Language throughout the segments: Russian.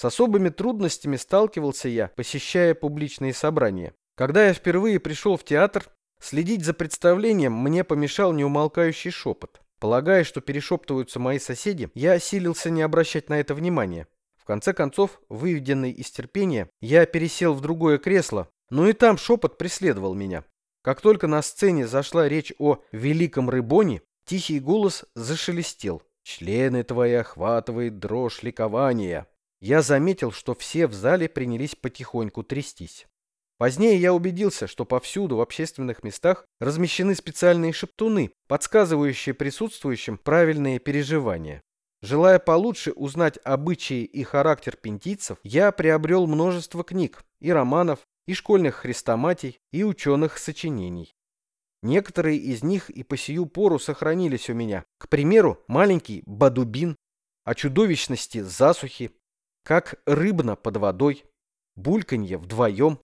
С особыми трудностями сталкивался я, посещая публичные собрания. Когда я впервые пришел в театр, следить за представлением мне помешал неумолкающий шепот. Полагая, что перешептываются мои соседи, я осилился не обращать на это внимания. В конце концов, выведенный из терпения, я пересел в другое кресло, но и там шепот преследовал меня. Как только на сцене зашла речь о великом рыбоне, тихий голос зашелестел. «Члены твои охватывает дрожь ликования». Я заметил, что все в зале принялись потихоньку трястись. Позднее я убедился, что повсюду в общественных местах размещены специальные шептуны, подсказывающие присутствующим правильные переживания. Желая получше узнать обычаи и характер пентийцев, я приобрел множество книг, и романов, и школьных хрестоматий, и ученых сочинений. Некоторые из них и по сию пору сохранились у меня. К примеру, маленький Бадубин, о чудовищности засухи, как рыбно под водой, бульканье вдвоем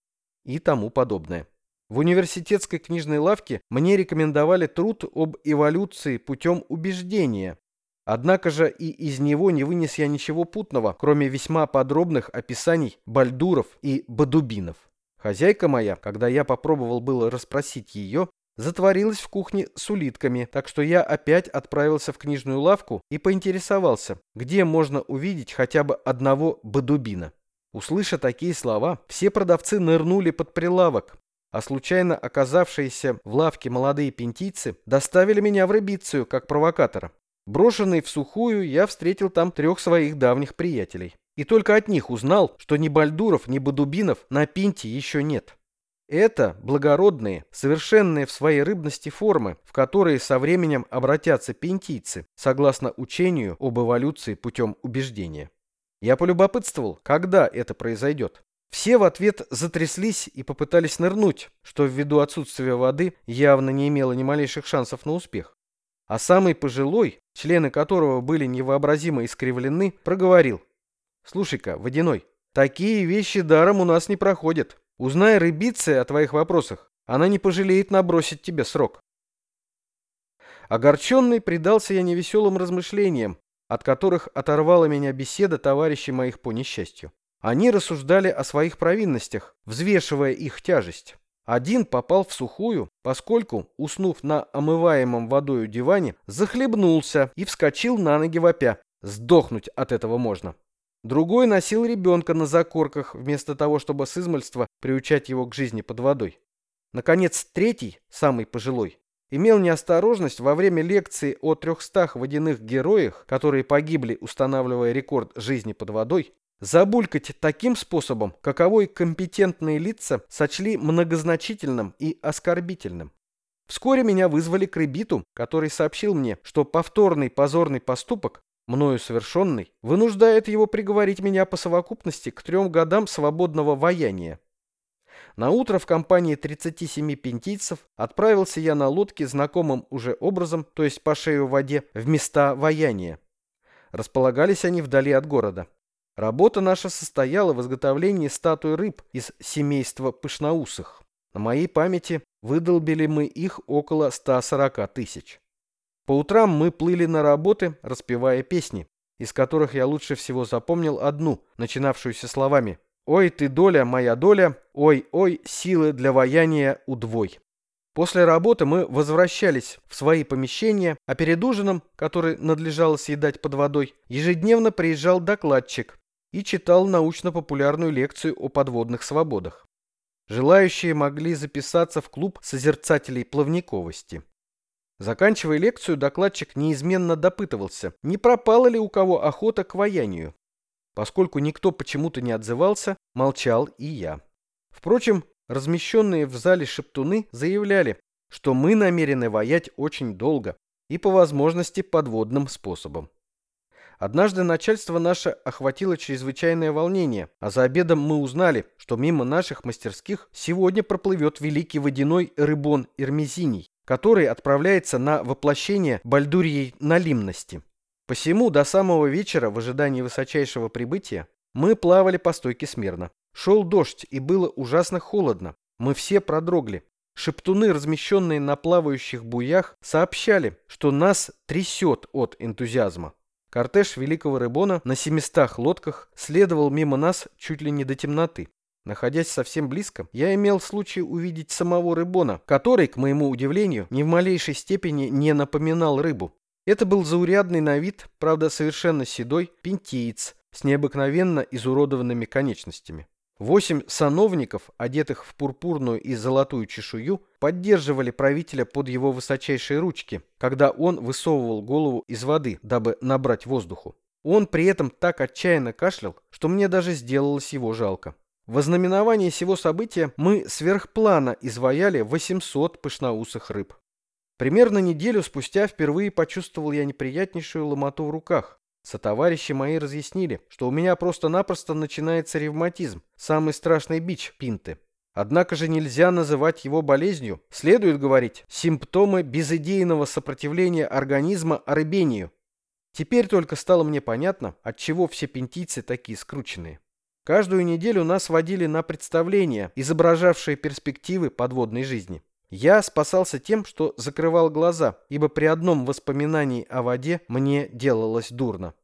и тому подобное. В университетской книжной лавке мне рекомендовали труд об эволюции путем убеждения. Однако же и из него не вынес я ничего путного, кроме весьма подробных описаний бальдуров и бадубинов. Хозяйка моя, когда я попробовал было расспросить ее, затворилась в кухне с улитками, так что я опять отправился в книжную лавку и поинтересовался, где можно увидеть хотя бы одного бадубина. Услыша такие слова, все продавцы нырнули под прилавок, а случайно оказавшиеся в лавке молодые пентийцы доставили меня в рыбицию как провокатора. Брошенный в сухую, я встретил там трех своих давних приятелей. И только от них узнал, что ни Бальдуров, ни Бадубинов на пинте еще нет. Это благородные, совершенные в своей рыбности формы, в которые со временем обратятся пентийцы, согласно учению об эволюции путем убеждения. Я полюбопытствовал, когда это произойдет. Все в ответ затряслись и попытались нырнуть, что ввиду отсутствия воды явно не имело ни малейших шансов на успех. А самый пожилой, члены которого были невообразимо искривлены, проговорил. «Слушай-ка, Водяной, такие вещи даром у нас не проходят. Узнай рыбицы о твоих вопросах, она не пожалеет набросить тебе срок. Огорченный предался я невеселым размышлениям, от которых оторвала меня беседа товарищей моих по несчастью. Они рассуждали о своих провинностях, взвешивая их тяжесть. Один попал в сухую, поскольку, уснув на омываемом водою диване, захлебнулся и вскочил на ноги вопя. Сдохнуть от этого можно. Другой носил ребенка на закорках, вместо того, чтобы с измальства приучать его к жизни под водой. Наконец, третий, самый пожилой, имел неосторожность во время лекции о 300 водяных героях, которые погибли, устанавливая рекорд жизни под водой, забулькать таким способом, каковой компетентные лица сочли многозначительным и оскорбительным. Вскоре меня вызвали к ребиту, который сообщил мне, что повторный позорный поступок мною совершенный, вынуждает его приговорить меня по совокупности к трем годам свободного ваяния. На утро в компании 37 пентийцев отправился я на лодке знакомым уже образом, то есть по шею в воде, в места ваяния. Располагались они вдали от города. Работа наша состояла в изготовлении статуи рыб из семейства пышноусых. На моей памяти выдолбили мы их около 140 тысяч. По утрам мы плыли на работы, распевая песни, из которых я лучше всего запомнил одну, начинавшуюся словами «Ой, ты доля, моя доля, ой-ой, силы для ваяния удвой». После работы мы возвращались в свои помещения, а перед ужином, который надлежало съедать под водой, ежедневно приезжал докладчик и читал научно-популярную лекцию о подводных свободах. Желающие могли записаться в клуб созерцателей плавниковости. Заканчивая лекцию, докладчик неизменно допытывался, не пропала ли у кого охота к ваянию. Поскольку никто почему-то не отзывался, молчал и я. Впрочем, размещенные в зале шептуны заявляли, что мы намерены ваять очень долго и по возможности подводным способом. Однажды начальство наше охватило чрезвычайное волнение, а за обедом мы узнали, что мимо наших мастерских сегодня проплывет великий водяной рыбон Эрмезиний, который отправляется на воплощение бальдурьей налимности. Посему до самого вечера в ожидании высочайшего прибытия мы плавали по стойке смирно. Шел дождь и было ужасно холодно. Мы все продрогли. Шептуны, размещенные на плавающих буях, сообщали, что нас трясет от энтузиазма. Кортеж Великого Рыбона на 700 лодках следовал мимо нас чуть ли не до темноты. Находясь совсем близко, я имел случай увидеть самого Рыбона, который, к моему удивлению, ни в малейшей степени не напоминал рыбу. Это был заурядный на вид, правда совершенно седой, пентиец с необыкновенно изуродованными конечностями. Восемь сановников, одетых в пурпурную и золотую чешую, поддерживали правителя под его высочайшие ручки, когда он высовывал голову из воды, дабы набрать воздуху. Он при этом так отчаянно кашлял, что мне даже сделалось его жалко. В ознаменование сего события мы сверхплана изваяли 800 пышноусых рыб. Примерно неделю спустя впервые почувствовал я неприятнейшую ломоту в руках. Сотоварищи мои разъяснили, что у меня просто-напросто начинается ревматизм, самый страшный бич пинты. Однако же нельзя называть его болезнью. Следует говорить симптомы безыдейного сопротивления организма орыбению. Теперь только стало мне понятно, отчего все пентийцы такие скрученные. Каждую неделю нас водили на представления, изображавшие перспективы подводной жизни. Я спасался тем, что закрывал глаза, ибо при одном воспоминании о воде мне делалось дурно.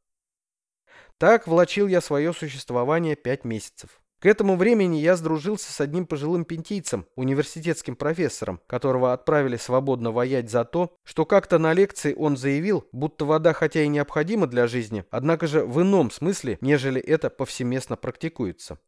Так влачил я свое существование пять месяцев. К этому времени я сдружился с одним пожилым пентийцем, университетским профессором, которого отправили свободно воять за то, что как-то на лекции он заявил, будто вода хотя и необходима для жизни, однако же в ином смысле, нежели это повсеместно практикуется.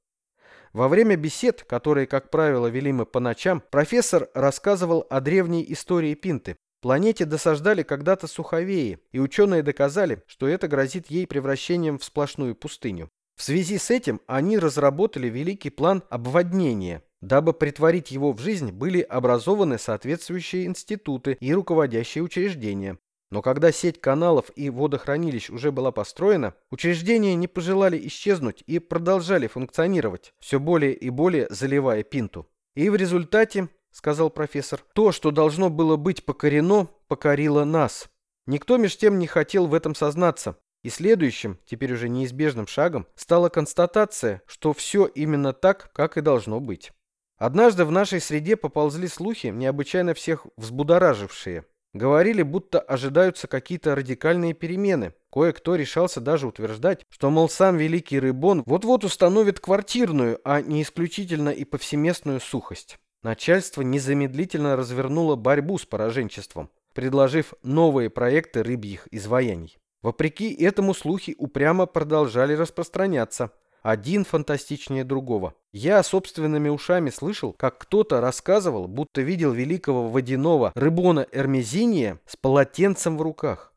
Во время бесед, которые, как правило, вели мы по ночам, профессор рассказывал о древней истории Пинты. Планете досаждали когда-то суховеи, и ученые доказали, что это грозит ей превращением в сплошную пустыню. В связи с этим они разработали великий план обводнения. Дабы притворить его в жизнь, были образованы соответствующие институты и руководящие учреждения. Но когда сеть каналов и водохранилищ уже была построена, учреждения не пожелали исчезнуть и продолжали функционировать, все более и более заливая пинту. И в результате, сказал профессор, то, что должно было быть покорено, покорило нас. Никто меж тем не хотел в этом сознаться, и следующим, теперь уже неизбежным шагом, стала констатация, что все именно так, как и должно быть. Однажды в нашей среде поползли слухи, необычайно всех взбудоражившие. Говорили, будто ожидаются какие-то радикальные перемены. Кое-кто решался даже утверждать, что, мол, сам великий Рыбон вот-вот установит квартирную, а не исключительно и повсеместную сухость. Начальство незамедлительно развернуло борьбу с пораженчеством, предложив новые проекты рыбьих изваяний. Вопреки этому слухи упрямо продолжали распространяться. Один фантастичнее другого. Я собственными ушами слышал, как кто-то рассказывал, будто видел великого водяного рыбона Эрмезиния с полотенцем в руках.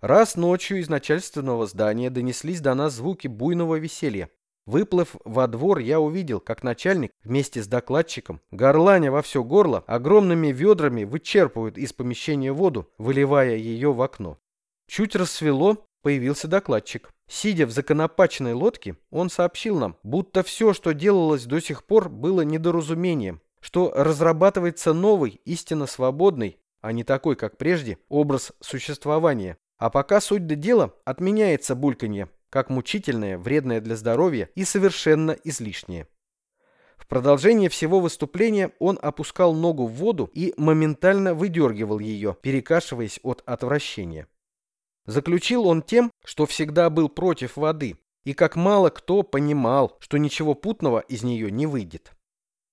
Раз ночью из начальственного здания донеслись до нас звуки буйного веселья. Выплыв во двор, я увидел, как начальник вместе с докладчиком, горланя во все горло, огромными ведрами вычерпывают из помещения воду, выливая ее в окно. Чуть рассвело, появился докладчик. Сидя в законопаченной лодке, он сообщил нам, будто все, что делалось до сих пор, было недоразумением, что разрабатывается новый, истинно свободный, а не такой, как прежде, образ существования. А пока суть до дела, отменяется бульканье, как мучительное, вредное для здоровья и совершенно излишнее. В продолжение всего выступления он опускал ногу в воду и моментально выдергивал ее, перекашиваясь от отвращения. Заключил он тем, что всегда был против воды, и как мало кто понимал, что ничего путного из нее не выйдет.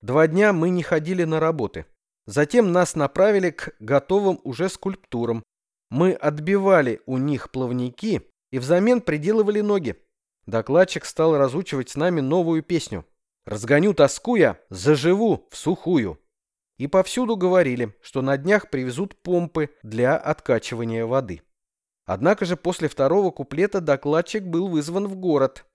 Два дня мы не ходили на работы. Затем нас направили к готовым уже скульптурам. Мы отбивали у них плавники и взамен приделывали ноги. Докладчик стал разучивать с нами новую песню. «Разгоню тоску я, заживу в сухую». И повсюду говорили, что на днях привезут помпы для откачивания воды. Однако же после второго куплета докладчик был вызван в город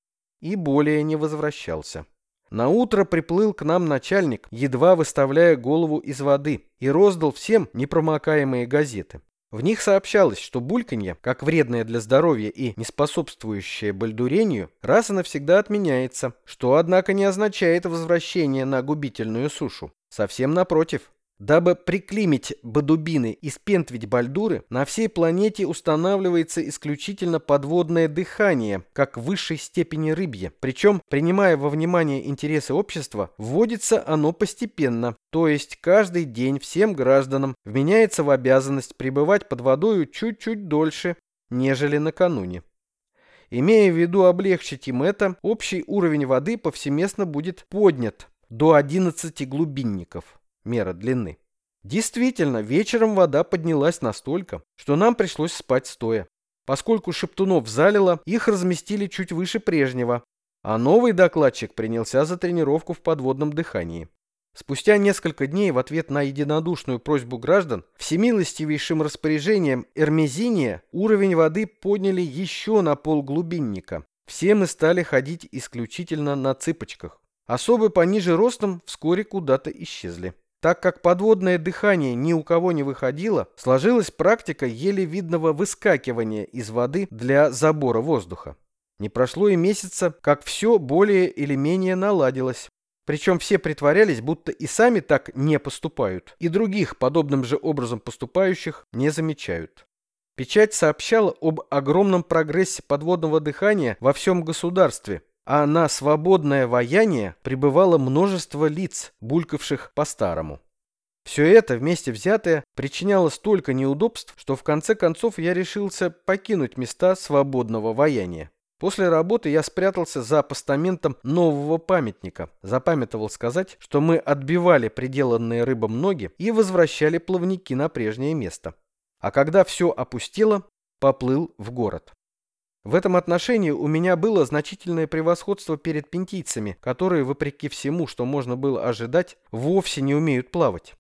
и более не возвращался. На утро приплыл к нам начальник, едва выставляя голову из воды, и роздал всем непромокаемые газеты. В них сообщалось, что бульканье, как вредное для здоровья и не способствующее бальдурению, раз и навсегда отменяется, что, однако, не означает возвращение на губительную сушу. Совсем напротив, Дабы приклимить бадубины и спентвить бальдуры, на всей планете устанавливается исключительно подводное дыхание, как в высшей степени рыбье. Причем, принимая во внимание интересы общества, вводится оно постепенно, то есть каждый день всем гражданам вменяется в обязанность пребывать под водою чуть-чуть дольше, нежели накануне. Имея в виду облегчить им это, общий уровень воды повсеместно будет поднят до 11 глубинников, мера длины. Действительно, вечером вода поднялась настолько, что нам пришлось спать стоя. Поскольку шептунов залило, их разместили чуть выше прежнего, а новый докладчик принялся за тренировку в подводном дыхании. Спустя несколько дней в ответ на единодушную просьбу граждан всемилостивейшим распоряжением Эрмезиния уровень воды подняли еще на полглубинника. Все мы стали ходить исключительно на цыпочках. Особо пониже ростом вскоре куда-то исчезли. Так как подводное дыхание ни у кого не выходило, сложилась практика еле видного выскакивания из воды для забора воздуха. Не прошло и месяца, как все более или менее наладилось. Причем все притворялись, будто и сами так не поступают, и других подобным же образом поступающих не замечают. Печать сообщала об огромном прогрессе подводного дыхания во всем государстве, а на свободное ваяние пребывало множество лиц, булькавших по-старому. Все это вместе взятое причиняло столько неудобств, что в конце концов я решился покинуть места свободного ваяния. После работы я спрятался за постаментом нового памятника. Запамятовал сказать, что мы отбивали приделанные рыбам ноги и возвращали плавники на прежнее место. А когда все опустело, поплыл в город. В этом отношении у меня было значительное превосходство перед пентийцами, которые, вопреки всему, что можно было ожидать, вовсе не умеют плавать.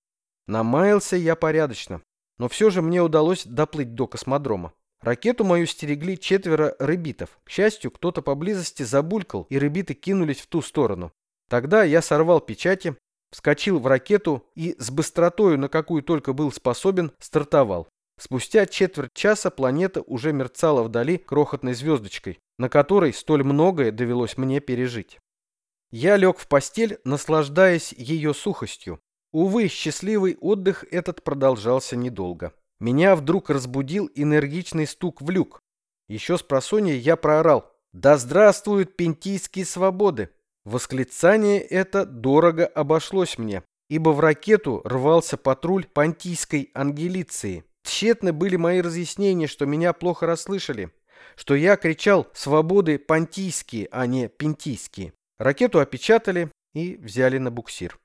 Намаялся я порядочно, но все же мне удалось доплыть до космодрома. Ракету мою стерегли четверо рыбитов. К счастью, кто-то поблизости забулькал, и рыбиты кинулись в ту сторону. Тогда я сорвал печати, вскочил в ракету и с быстротою, на какую только был способен, стартовал. Спустя четверть часа планета уже мерцала вдали крохотной звездочкой, на которой столь многое довелось мне пережить. Я лег в постель, наслаждаясь ее сухостью. Увы, счастливый отдых этот продолжался недолго. Меня вдруг разбудил энергичный стук в люк. Еще с просонья я проорал «Да здравствуют пентийские свободы!» Восклицание это дорого обошлось мне, ибо в ракету рвался патруль понтийской ангелиции. Тщетны были мои разъяснения, что меня плохо расслышали, что я кричал «свободы понтийские, а не пентийские». Ракету опечатали и взяли на буксир.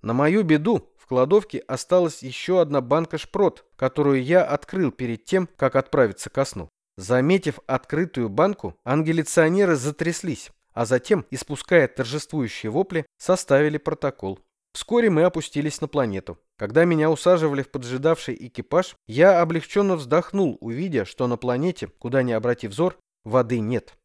На мою беду в кладовке осталась еще одна банка шпрот, которую я открыл перед тем, как отправиться ко сну. Заметив открытую банку, ангелиционеры затряслись, а затем, испуская торжествующие вопли, составили протокол. Вскоре мы опустились на планету. Когда меня усаживали в поджидавший экипаж, я облегченно вздохнул, увидя, что на планете, куда ни обрати взор, воды нет.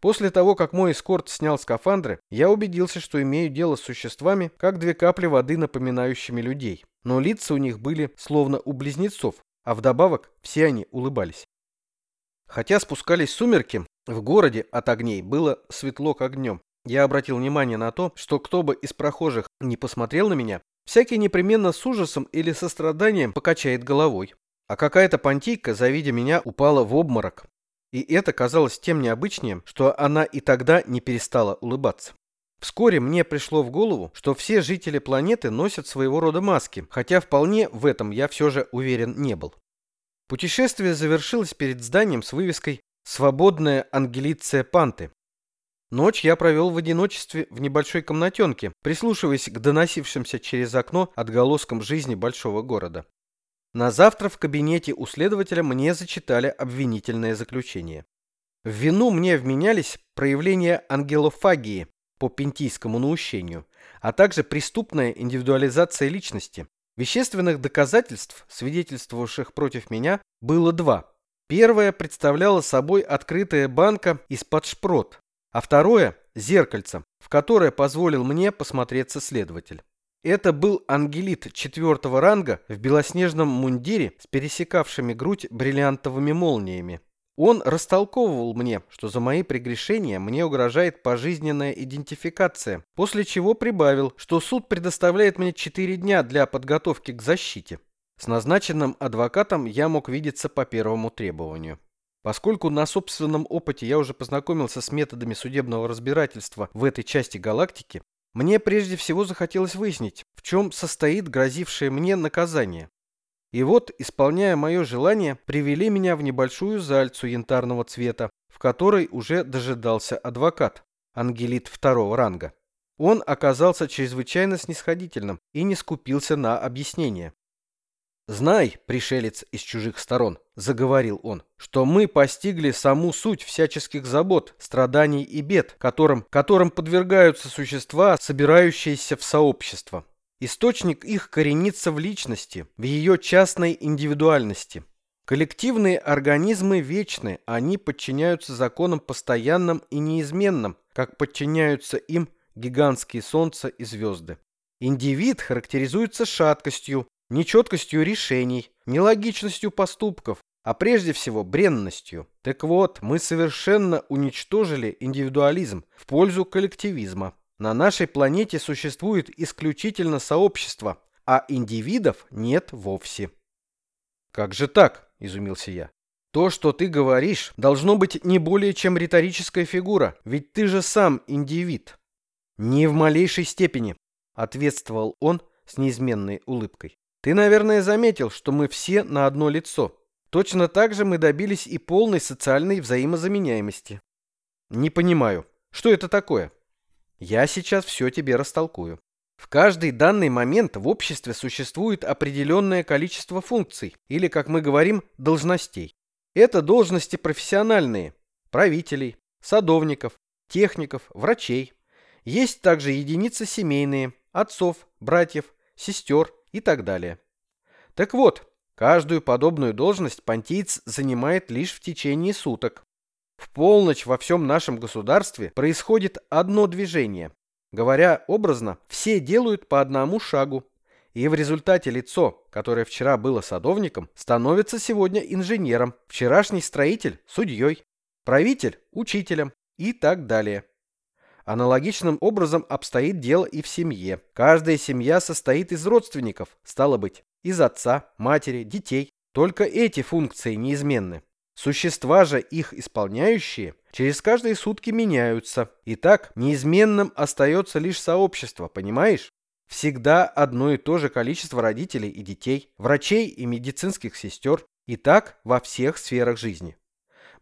После того, как мой эскорт снял скафандры, я убедился, что имею дело с существами, как две капли воды, напоминающими людей. Но лица у них были словно у близнецов, а вдобавок все они улыбались. Хотя спускались сумерки, в городе от огней было светло как днем. Я обратил внимание на то, что кто бы из прохожих не посмотрел на меня, всякий непременно с ужасом или состраданием покачает головой. А какая-то понтийка, завидя меня, упала в обморок. И это казалось тем необычнее, что она и тогда не перестала улыбаться. Вскоре мне пришло в голову, что все жители планеты носят своего рода маски, хотя вполне в этом я все же уверен не был. Путешествие завершилось перед зданием с вывеской «Свободная ангелиция Панты». Ночь я провел в одиночестве в небольшой комнатенке, прислушиваясь к доносившимся через окно отголоскам жизни большого города. На завтра в кабинете у следователя мне зачитали обвинительное заключение. В вину мне вменялись проявления ангелофагии по пентийскому наущению, а также преступная индивидуализация личности. Вещественных доказательств, свидетельствовавших против меня, было два. Первое представляло собой открытая банка из-под шпрот, а второе – зеркальце, в которое позволил мне посмотреться следователь. Это был ангелит четвертого ранга в белоснежном мундире с пересекавшими грудь бриллиантовыми молниями. Он растолковывал мне, что за мои прегрешения мне угрожает пожизненная идентификация, после чего прибавил, что суд предоставляет мне 4 дня для подготовки к защите. С назначенным адвокатом я мог видеться по первому требованию. Поскольку на собственном опыте я уже познакомился с методами судебного разбирательства в этой части галактики, мне прежде всего захотелось выяснить, в чем состоит грозившее мне наказание. И вот, исполняя мое желание, привели меня в небольшую зальцу янтарного цвета, в которой уже дожидался адвокат, ангелит второго ранга. Он оказался чрезвычайно снисходительным и не скупился на объяснение. «Знай, пришелец из чужих сторон», — заговорил он, — «что мы постигли саму суть всяческих забот, страданий и бед, которым, которым подвергаются существа, собирающиеся в сообщество. Источник их коренится в личности, в ее частной индивидуальности. Коллективные организмы вечны, они подчиняются законам постоянным и неизменным, как подчиняются им гигантские солнца и звезды. Индивид характеризуется шаткостью, нечеткостью решений, нелогичностью поступков, а прежде всего бренностью. Так вот, мы совершенно уничтожили индивидуализм в пользу коллективизма. На нашей планете существует исключительно сообщество, а индивидов нет вовсе. «Как же так?» – изумился я. «То, что ты говоришь, должно быть не более чем риторическая фигура, ведь ты же сам индивид». «Ни в малейшей степени», – ответствовал он с неизменной улыбкой. Ты, наверное, заметил, что мы все на одно лицо. Точно так же мы добились и полной социальной взаимозаменяемости. Не понимаю, что это такое? Я сейчас все тебе растолкую. В каждый данный момент в обществе существует определенное количество функций, или, как мы говорим, должностей. Это должности профессиональные – правителей, садовников, техников, врачей. Есть также единицы семейные – отцов, братьев, сестер, и так далее. Так вот, каждую подобную должность понтиец занимает лишь в течение суток. В полночь во всем нашем государстве происходит одно движение. Говоря образно, все делают по одному шагу. И в результате лицо, которое вчера было садовником, становится сегодня инженером, вчерашний строитель – судьей, правитель – учителем и так далее. Аналогичным образом обстоит дело и в семье. Каждая семья состоит из родственников, стало быть, из отца, матери, детей. Только эти функции неизменны. Существа же, их исполняющие, через каждые сутки меняются. И так неизменным остается лишь сообщество, понимаешь? Всегда одно и то же количество родителей и детей, врачей и медицинских сестер. И так во всех сферах жизни.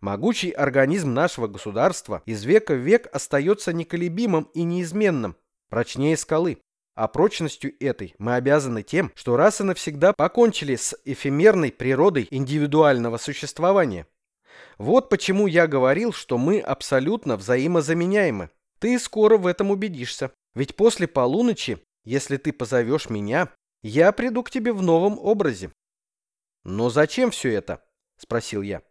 Могучий организм нашего государства из века в век остается неколебимым и неизменным, прочнее скалы. А прочностью этой мы обязаны тем, что раз и навсегда покончили с эфемерной природой индивидуального существования. Вот почему я говорил, что мы абсолютно взаимозаменяемы. Ты скоро в этом убедишься. Ведь после полуночи, если ты позовешь меня, я приду к тебе в новом образе. Но зачем все это? Спросил я.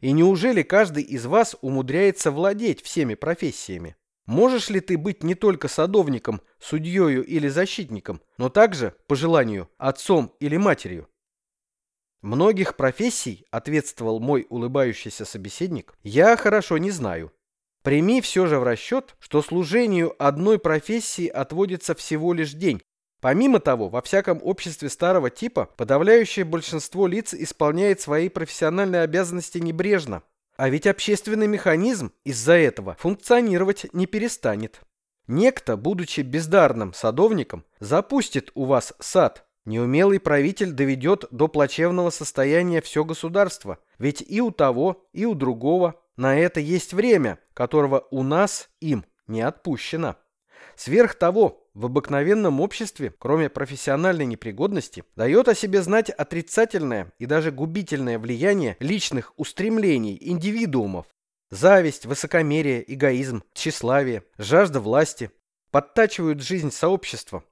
И неужели каждый из вас умудряется владеть всеми профессиями? Можешь ли ты быть не только садовником, судьею или защитником, но также, по желанию, отцом или матерью? Многих профессий, ответствовал мой улыбающийся собеседник, я хорошо не знаю. Прими все же в расчет, что служению одной профессии отводится всего лишь день, Помимо того, во всяком обществе старого типа подавляющее большинство лиц исполняет свои профессиональные обязанности небрежно. А ведь общественный механизм из-за этого функционировать не перестанет. Некто, будучи бездарным садовником, запустит у вас сад. Неумелый правитель доведет до плачевного состояния все государство. Ведь и у того, и у другого на это есть время, которого у нас им не отпущено. Сверх того, в обыкновенном обществе, кроме профессиональной непригодности, дает о себе знать отрицательное и даже губительное влияние личных устремлений индивидуумов. Зависть, высокомерие, эгоизм, тщеславие, жажда власти подтачивают жизнь сообщества.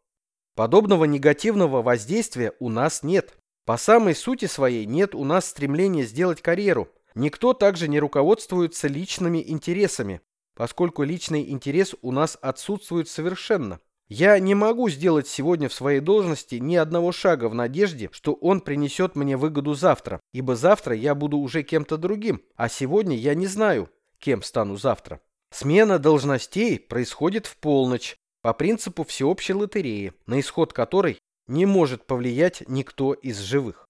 Подобного негативного воздействия у нас нет. По самой сути своей нет у нас стремления сделать карьеру. Никто также не руководствуется личными интересами, поскольку личный интерес у нас отсутствует совершенно. Я не могу сделать сегодня в своей должности ни одного шага в надежде, что он принесет мне выгоду завтра, ибо завтра я буду уже кем-то другим, а сегодня я не знаю, кем стану завтра. Смена должностей происходит в полночь, по принципу всеобщей лотереи, на исход которой не может повлиять никто из живых.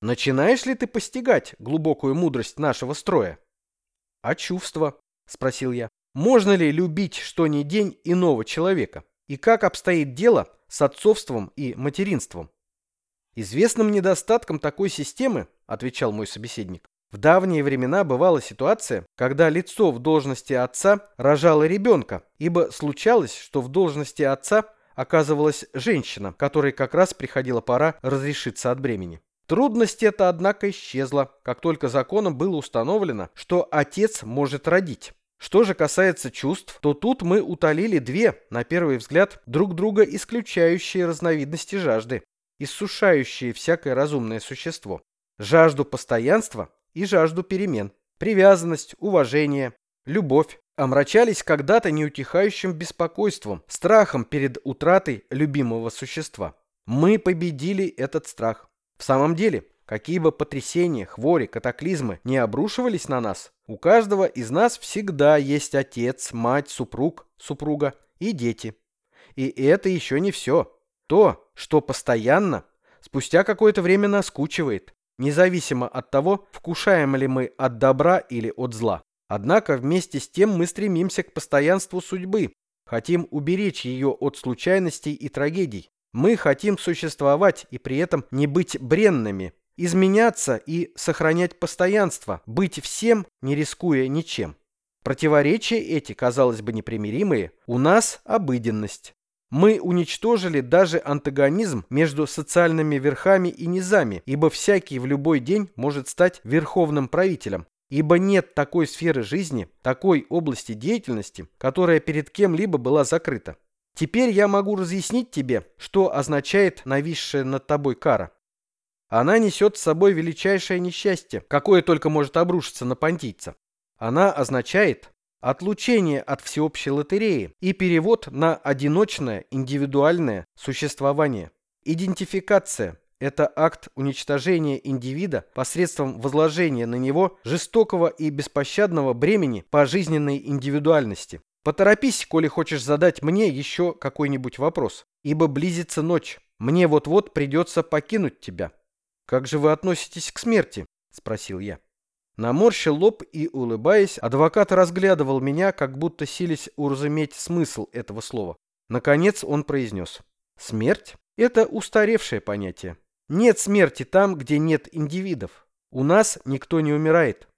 Начинаешь ли ты постигать глубокую мудрость нашего строя? А чувства? — спросил я. «Можно ли любить что ни день иного человека? И как обстоит дело с отцовством и материнством?» Известным недостатком такой системы, отвечал мой собеседник, в давние времена бывала ситуация, когда лицо в должности отца рожало ребенка, ибо случалось, что в должности отца оказывалась женщина, которой как раз приходила пора разрешиться от бремени. Трудность эта, однако, исчезла, как только законом было установлено, что отец может родить. Что же касается чувств, то тут мы утолили две, на первый взгляд, друг друга исключающие разновидности жажды, иссушающие всякое разумное существо. Жажду постоянства и жажду перемен. Привязанность, уважение, любовь омрачались когда-то неутихающим беспокойством, страхом перед утратой любимого существа. Мы победили этот страх. В самом деле, какие бы потрясения, хвори, катаклизмы не обрушивались на нас, у каждого из нас всегда есть отец, мать, супруг, супруга и дети. И это еще не все. То, что постоянно, спустя какое-то время наскучивает, независимо от того, вкушаем ли мы от добра или от зла. Однако вместе с тем мы стремимся к постоянству судьбы, хотим уберечь ее от случайностей и трагедий. Мы хотим существовать и при этом не быть бренными, изменяться и сохранять постоянство, быть всем, не рискуя ничем. Противоречия эти, казалось бы, непримиримые, у нас обыденность. Мы уничтожили даже антагонизм между социальными верхами и низами, ибо всякий в любой день может стать верховным правителем. Ибо нет такой сферы жизни, такой области деятельности, которая перед кем-либо была закрыта. Теперь я могу разъяснить тебе, что означает нависшая над тобой кара. Она несет с собой величайшее несчастье, какое только может обрушиться на понтийца. Она означает отлучение от всеобщей лотереи и перевод на одиночное индивидуальное существование. Идентификация – это акт уничтожения индивида посредством возложения на него жестокого и беспощадного бремени пожизненной индивидуальности. Поторопись, коли хочешь задать мне еще какой-нибудь вопрос, ибо близится ночь. Мне вот-вот придется покинуть тебя. Как же вы относитесь к смерти? Спросил я. Наморщил лоб и, улыбаясь, адвокат разглядывал меня, как будто сились уразуметь смысл этого слова. Наконец он произнес. Смерть – это устаревшее понятие. Нет смерти там, где нет индивидов. У нас никто не умирает.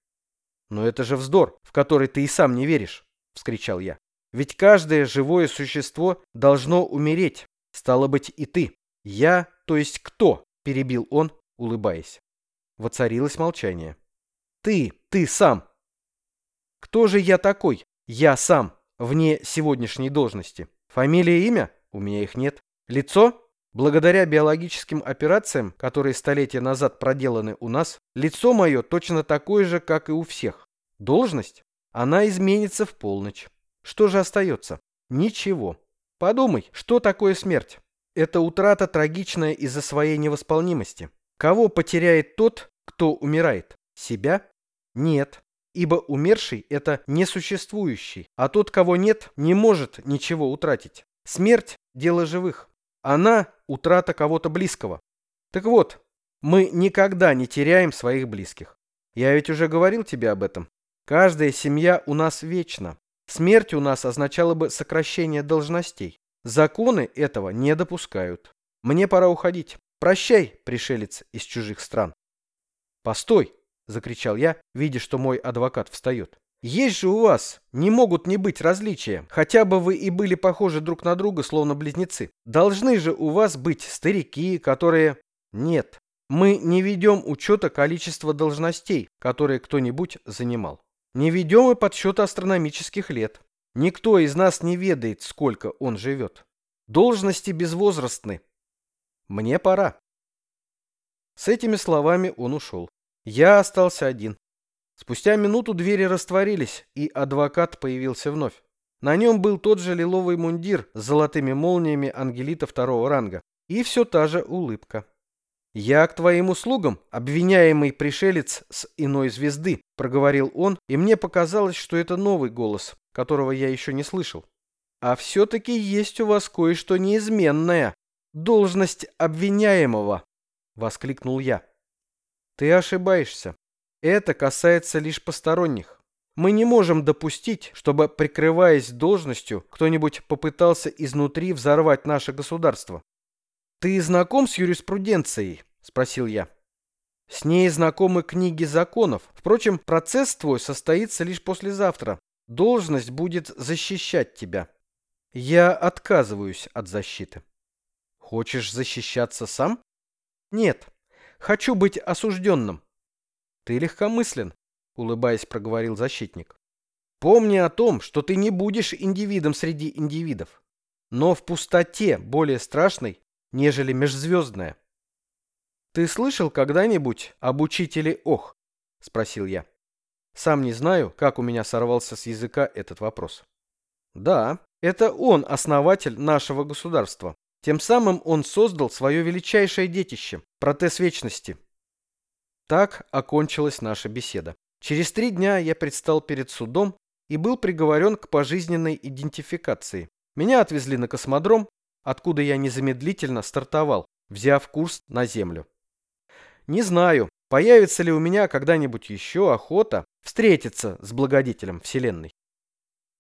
Но это же вздор, в который ты и сам не веришь, – вскричал я. Ведь каждое живое существо должно умереть. Стало быть, и ты. Я, то есть кто? – перебил он, улыбаясь. Воцарилось молчание. Ты, ты сам. Кто же я такой? Я сам, вне сегодняшней должности. Фамилия и имя? У меня их нет. Лицо? Благодаря биологическим операциям, которые столетия назад проделаны у нас, лицо мое точно такое же, как и у всех. Должность? Она изменится в полночь. Что же остается? Ничего. Подумай, что такое смерть? Это утрата трагичная из-за своей невосполнимости. Кого потеряет тот, кто умирает? Себя? Нет, ибо умерший – это несуществующий, а тот, кого нет, не может ничего утратить. Смерть – дело живых. Она – утрата кого-то близкого. Так вот, мы никогда не теряем своих близких. Я ведь уже говорил тебе об этом. Каждая семья у нас вечна. Смерть у нас означала бы сокращение должностей. Законы этого не допускают. Мне пора уходить. Прощай, пришелец из чужих стран. Постой, — закричал я, видя, что мой адвокат встает. «Есть же у вас! Не могут не быть различия. Хотя бы вы и были похожи друг на друга, словно близнецы. Должны же у вас быть старики, которые...» «Нет, мы не ведем учета количества должностей, которые кто-нибудь занимал. Не ведем и подсчета астрономических лет. Никто из нас не ведает, сколько он живет. Должности безвозрастны. Мне пора». С этими словами он ушел. Я остался один. Спустя минуту двери растворились, и адвокат появился вновь. На нем был тот же лиловый мундир с золотыми молниями ангелита второго ранга. И все та же улыбка. «Я к твоим услугам, обвиняемый пришелец с иной звезды», — проговорил он, и мне показалось, что это новый голос, которого я еще не слышал. «А все-таки есть у вас кое-что неизменное. Должность обвиняемого», — воскликнул я. Ты ошибаешься. Это касается лишь посторонних. Мы не можем допустить, чтобы, прикрываясь должностью, кто-нибудь попытался изнутри взорвать наше государство. «Ты знаком с юриспруденцией?» — спросил я. «С ней знакомы книги законов. Впрочем, процесс твой состоится лишь послезавтра. Должность будет защищать тебя. Я отказываюсь от защиты». «Хочешь защищаться сам?» «Нет. Хочу быть осужденным». «Ты легкомыслен», — улыбаясь, проговорил защитник. «Помни о том, что ты не будешь индивидом среди индивидов, но в пустоте более страшной, нежели межзвездная». «Ты слышал когда-нибудь об учителе Ох?» — спросил я. Сам не знаю, как у меня сорвался с языка этот вопрос. «Да, это он основатель нашего государства. Тем самым он создал свое величайшее детище – протез вечности. Так окончилась наша беседа. Через три дня я предстал перед судом и был приговорен к пожизненной идентификации. Меня отвезли на космодром, откуда я незамедлительно стартовал, взяв курс на Землю. Не знаю, появится ли у меня когда-нибудь еще охота встретиться с благодетелем Вселенной.